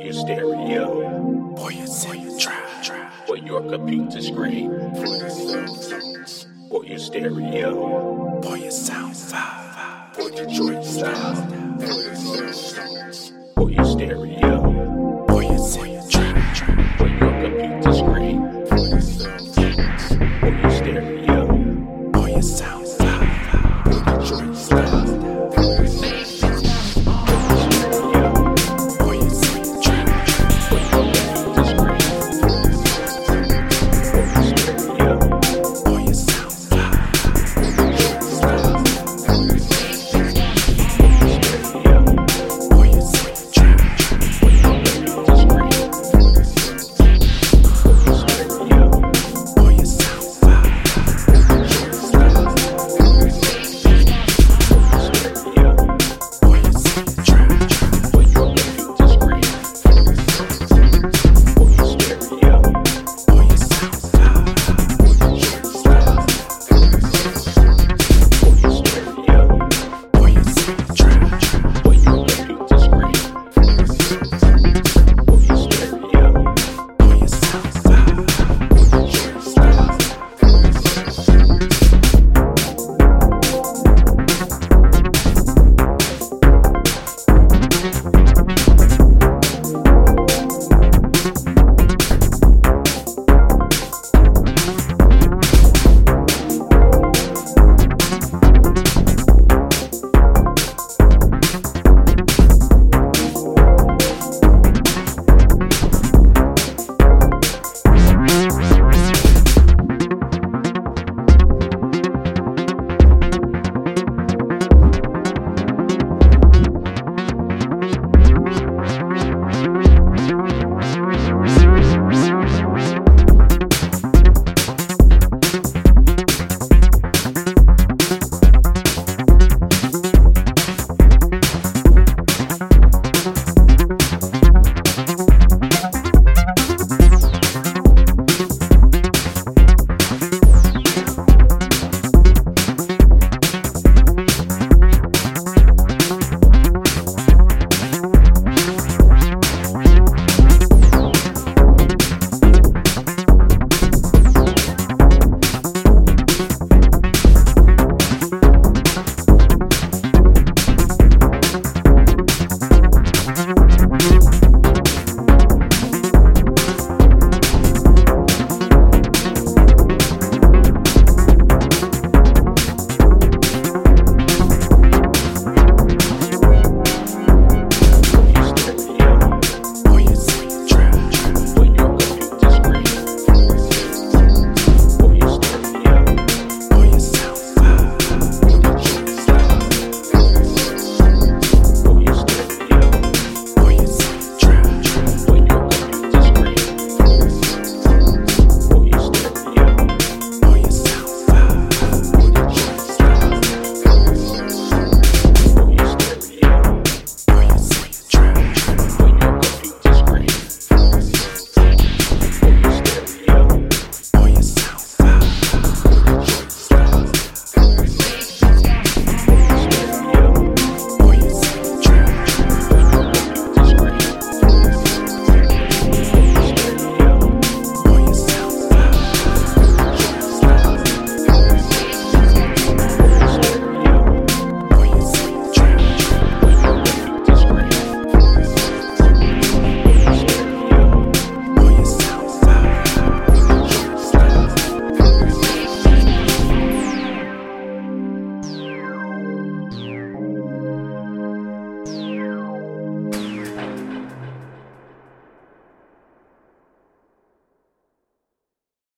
your stereo, For your soundtrack. for your computer screen, for your stereo, For your sound vibe. for Detroit style, for your stereo.